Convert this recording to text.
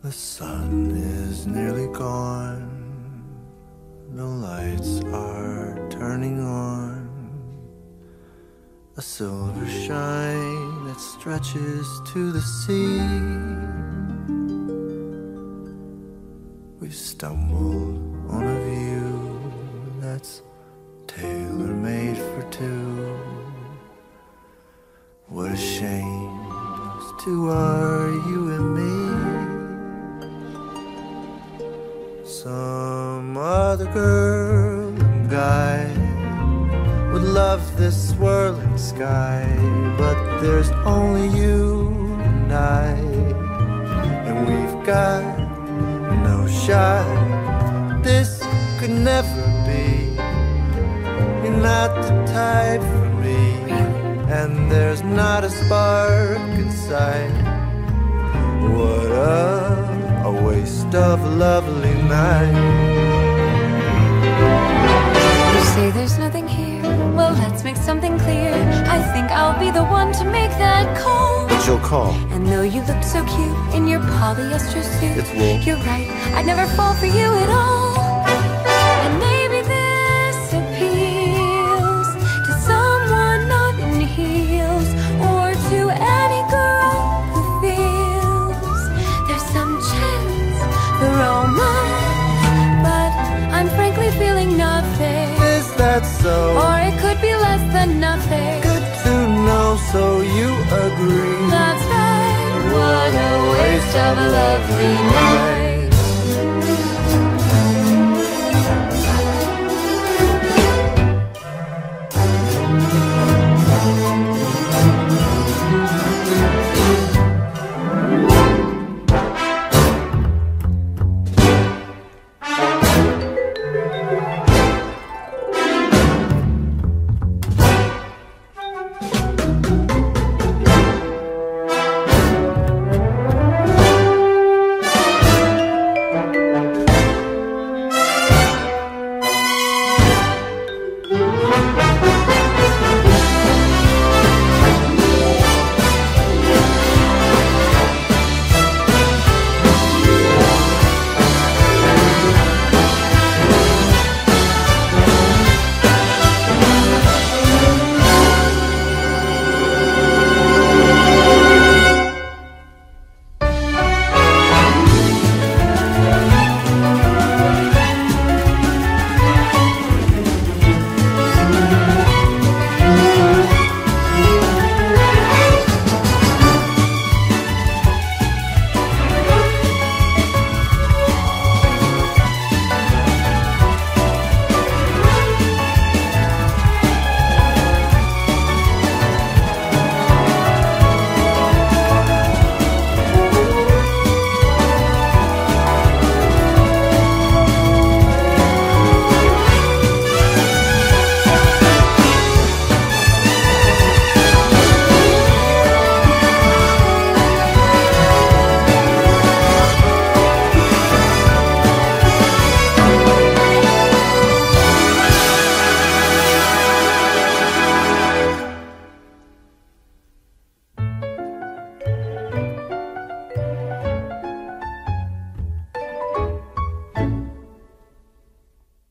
The sun is nearly gone, the lights are turning on. A silver shine that stretches to the sea. We stumbled on a view that's tailor made for two. What a shame, those two are you and me. Girl guy would love this swirling sky, but there's only you and I, and we've got no shot. This could never be. You're not the type for me, and there's not a spark inside. What a, a waste of lovely night. Say there's nothing here. Well, let's make something clear. I think I'll be the one to make that call. But you'll call. And though you look so cute in your polyester suit, It's wool. you're right. I'd never fall for you at all. So? Or it could be less than nothing. Good to know, so you agree. That's right. What a waste of a lovely night.